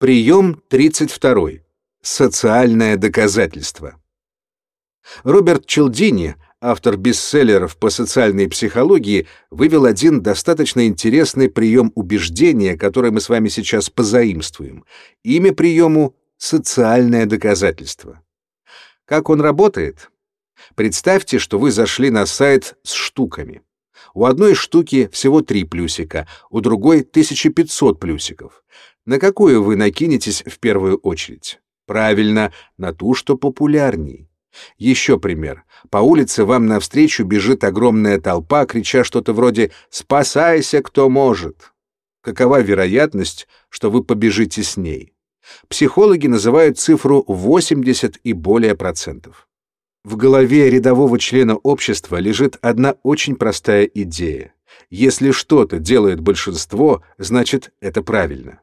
Прием 32. Социальное доказательство. Роберт Челдини, автор бестселлеров по социальной психологии, вывел один достаточно интересный прием убеждения, который мы с вами сейчас позаимствуем. Имя приему — социальное доказательство. Как он работает? Представьте, что вы зашли на сайт с штуками. У одной штуки всего три плюсика, у другой 1500 плюсиков. На какую вы накинетесь в первую очередь? Правильно, на ту, что популярней. Еще пример. По улице вам навстречу бежит огромная толпа, крича что-то вроде «Спасайся, кто может!». Какова вероятность, что вы побежите с ней? Психологи называют цифру 80 и более процентов. В голове рядового члена общества лежит одна очень простая идея. Если что-то делает большинство, значит, это правильно.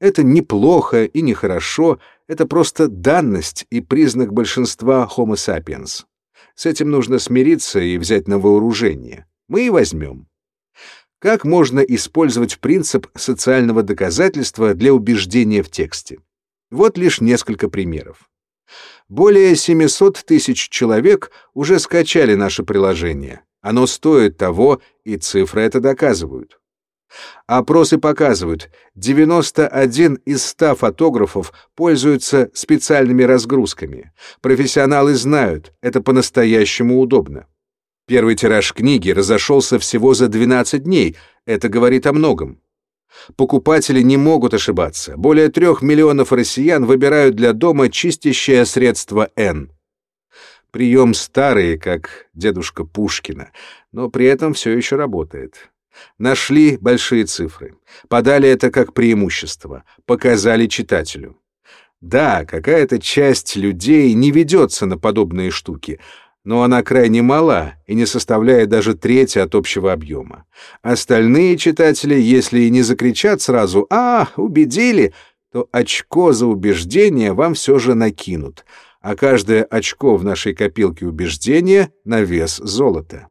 Это неплохо и нехорошо, это просто данность и признак большинства Homo sapiens. С этим нужно смириться и взять на вооружение. Мы и возьмем. Как можно использовать принцип социального доказательства для убеждения в тексте? Вот лишь несколько примеров. Более 700 тысяч человек уже скачали наше приложение. Оно стоит того, и цифры это доказывают. Опросы показывают, 91 из 100 фотографов пользуются специальными разгрузками. Профессионалы знают, это по-настоящему удобно. Первый тираж книги разошелся всего за 12 дней, это говорит о многом. Покупатели не могут ошибаться. Более трех миллионов россиян выбирают для дома чистящее средство N. Прием старый, как дедушка Пушкина, но при этом все еще работает. Нашли большие цифры, подали это как преимущество, показали читателю. Да, какая-то часть людей не ведется на подобные штуки, но она крайне мала и не составляет даже трети от общего объема. Остальные читатели, если и не закричат сразу «А, убедили!», то очко за убеждение вам все же накинут, а каждое очко в нашей копилке убеждения на вес золота.